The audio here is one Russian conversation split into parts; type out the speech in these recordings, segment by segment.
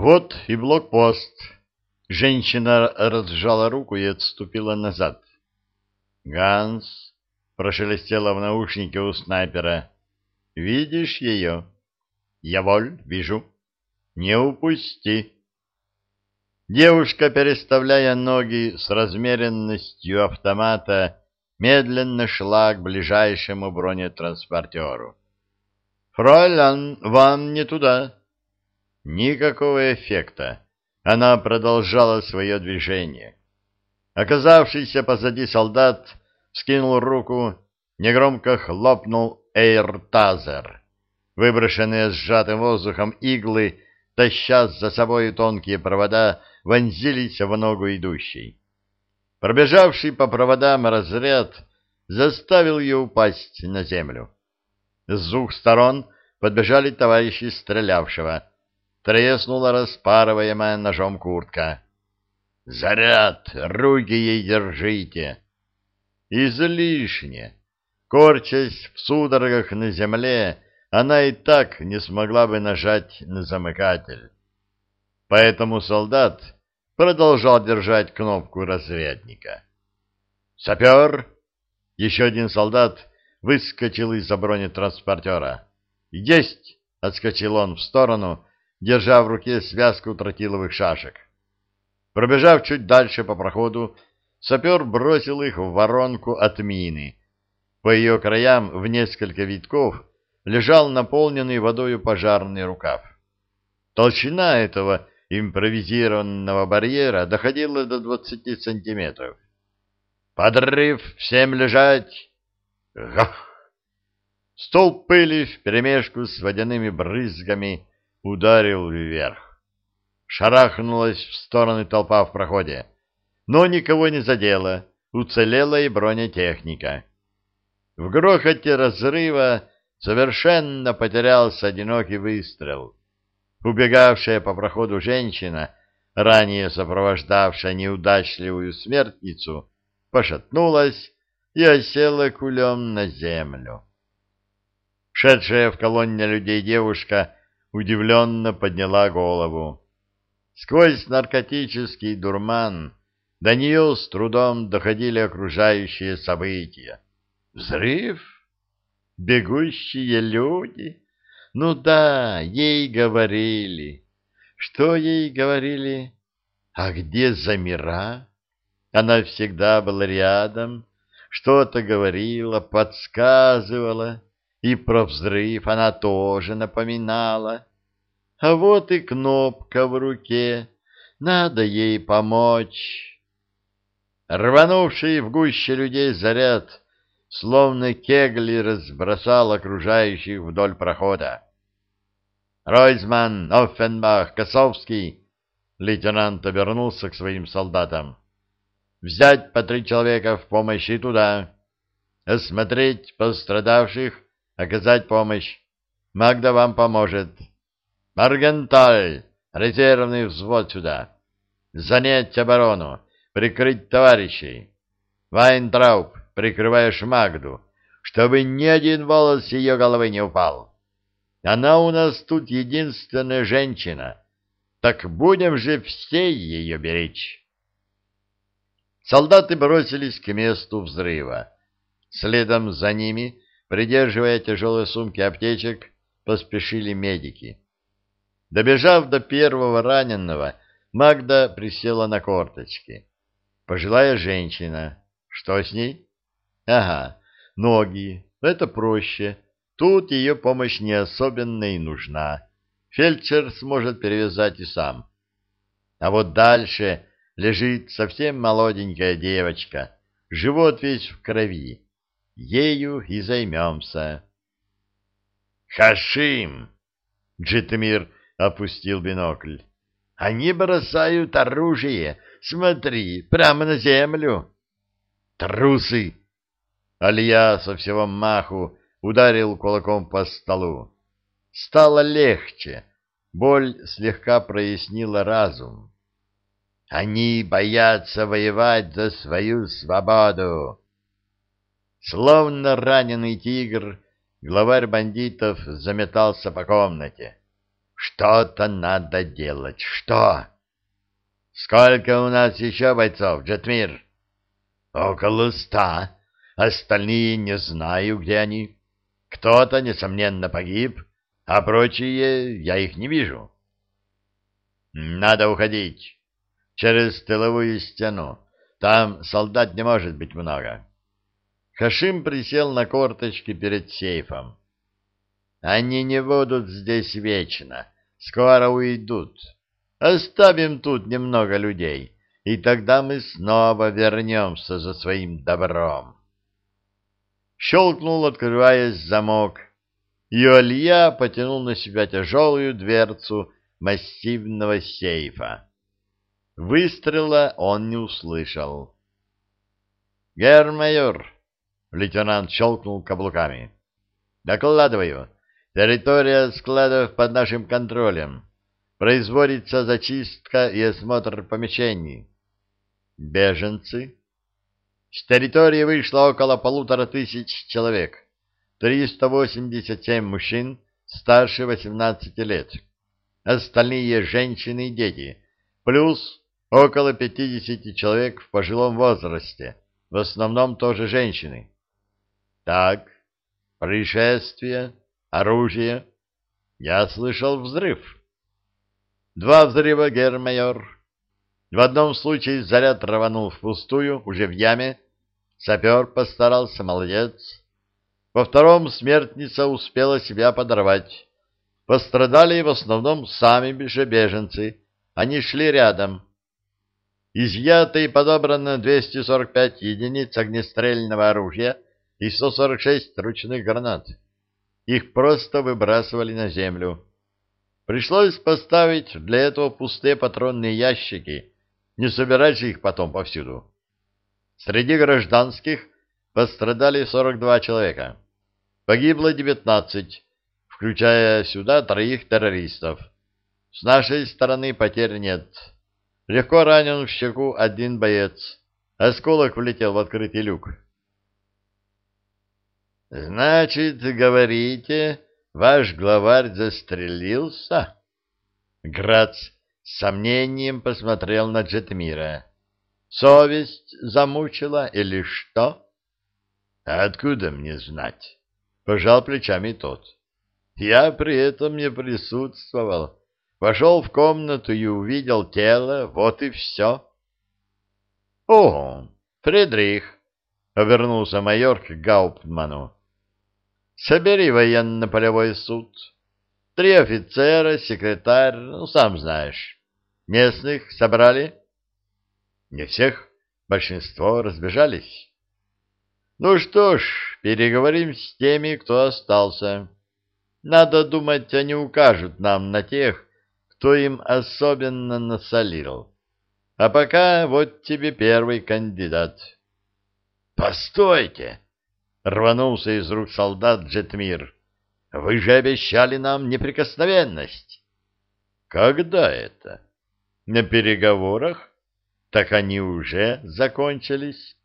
Вот и блокпост. Женщина разжала руку и отступила назад. Ганс прошелестела в наушнике у снайпера. Видишь ее? Я воль, вижу. Не упусти. Девушка, переставляя ноги с размеренностью автомата, медленно шла к ближайшему бронетранспортеру. «Фройлян, вам не туда!» Никакого эффекта. Она продолжала свое движение. Оказавшийся позади солдат скинул руку, негромко хлопнул эйртазер. Выброшенные сжатым воздухом иглы, таща за собой тонкие провода, вонзились в ногу идущей. Пробежавший по проводам разряд заставил ее упасть на землю. С двух сторон подбежали товарищи стрелявшего. Треснула распарываемая ножом куртка. «Заряд! Руки ей держите!» Излишне. Корчась в судорогах на земле, она и так не смогла бы нажать на замыкатель. Поэтому солдат продолжал держать кнопку разрядника. «Сапер!» Еще один солдат выскочил из-за бронетранспортера. «Есть!» — отскочил он в сторону, держа в руке связку тротиловых шашек. Пробежав чуть дальше по проходу, сапер бросил их в воронку от мины. По ее краям в несколько витков лежал наполненный водою пожарный рукав. Толщина этого импровизированного барьера доходила до двадцати сантиметров. «Подрыв! Всем лежать!» «Гах!» Столб пыли вперемешку с водяными брызгами ударил вверх. Шарахнулась в стороны толпа в проходе, но никого не задела, уцелела и бронетехника. В грохоте разрыва совершенно потерялся одинокий выстрел. Убегавшая по проходу женщина, ранее сопровождавшая неудачливую смертницу, пошатнулась и осела кулем на землю. Шедшая в колонне людей девушка удивленно подняла голову. Сквозь наркотический дурман до нее с трудом доходили окружающие события. Взрыв? Бегущие люди? Ну да, ей говорили. Что ей говорили? А где Замира? Она всегда была рядом, что-то говорила, подсказывала, и про взрыв она тоже напоминала. А вот и кнопка в руке, надо ей помочь. Рванувший в гуще людей заряд, словно кегли, разбросал окружающих вдоль прохода. «Ройзман, Оффенбах, Косовский!» Лейтенант обернулся к своим солдатам. «Взять по три человека в помощь и туда. Осмотреть пострадавших, оказать помощь. Магда вам поможет. Маргенталь, резервный взвод сюда. Занять оборону, прикрыть товарищей. Вайнтрауб, прикрываешь Магду, чтобы ни один волос с ее головы не упал. Она у нас тут единственная женщина, так будем же все ее беречь. Солдаты бросились к месту взрыва. Следом за ними, придерживая тяжелые сумки аптечек, поспешили медики. Добежав до первого раненого, Магда присела на корточки. Пожилая женщина. Что с ней? Ага, ноги. Это проще. Тут ее помощь не особенно и нужна. Фельдшер сможет перевязать и сам. А вот дальше лежит совсем молоденькая девочка. Живот весь в крови. Ею и займемся. «Хашим!» Джитмир опустил бинокль. Они бросают оружие. Смотри, прямо на землю. Трусы! Алия со всего маху ударил кулаком по столу. Стало легче. Боль слегка прояснила разум. Они боятся воевать за свою свободу. Словно раненый тигр, главарь бандитов заметался по комнате. Что-то надо делать. Что? Сколько у нас еще бойцов, Джетмир? Около ста. Остальные не знаю, где они. Кто-то, несомненно, погиб, а прочие я их не вижу. Надо уходить через тыловую стену. Там солдат не может быть много. Хашим присел на корточки перед сейфом. Они не будут здесь вечно, скоро уйдут. Оставим тут немного людей, и тогда мы снова вернемся за своим добром. Щелкнул, открываясь замок, и Олья потянул на себя тяжелую дверцу массивного сейфа. Выстрела он не услышал. «Гермайор!» — лейтенант щелкнул каблуками. «Докладываю. Территория складов под нашим контролем. Производится зачистка и осмотр помещений. Беженцы. С территории вышло около полутора тысяч человек. 387 мужчин старше 18 лет. Остальные женщины и дети. Плюс около 50 человек в пожилом возрасте. В основном тоже женщины. Так, происшествие, оружие. Я слышал взрыв. Два взрыва, гермайор. В одном случае заряд рванул впустую, уже в яме. Сапер постарался, молодец. Во втором смертница успела себя подорвать. Пострадали в основном сами же беженцы. Они шли рядом. Изъято и подобрано 245 единиц огнестрельного оружия и 146 ручных гранат. Их просто выбрасывали на землю. Пришлось поставить для этого пустые патронные ящики, не собирать же их потом повсюду. Среди гражданских пострадали 42 человека. Погибло 19, включая сюда троих террористов. С нашей стороны потерь нет. Легко ранен в щеку один боец. Осколок влетел в открытый люк. «Значит, говорите, Ваш главарь застрелился? Грац с сомнением посмотрел на Джетмира. Совесть замучила или что? Откуда мне знать? Пожал плечами тот. Я при этом не присутствовал. Вошел в комнату и увидел тело, вот и все. — О, Фридрих! — обернулся майор к Гауптману. Собери военно-полевой суд. Три офицера, секретарь, ну, сам знаешь. Местных собрали? Не всех, большинство разбежались. Ну что ж, переговорим с теми, кто остался. Надо думать, они укажут нам на тех, кто им особенно насолил. А пока вот тебе первый кандидат. Постойте! Рванулся из рук солдат Джетмир. Вы же обещали нам неприкосновенность. Когда это? На переговорах? Так они уже закончились.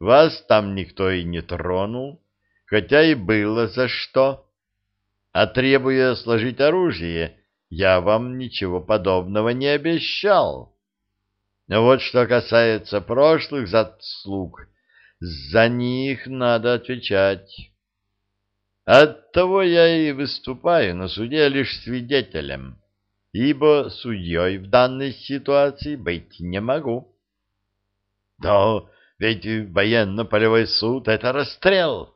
Вас там никто и не тронул, хотя и было за что. А требуя сложить оружие, я вам ничего подобного не обещал. Но вот что касается прошлых заслуг, за них надо отвечать. Оттого я и выступаю на суде лишь свидетелем, ибо судьей в данной ситуации быть не могу. Но ведь военно-полевой суд — это расстрел.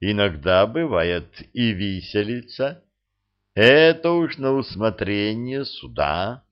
Иногда бывает и виселица. Это уж на усмотрение суда.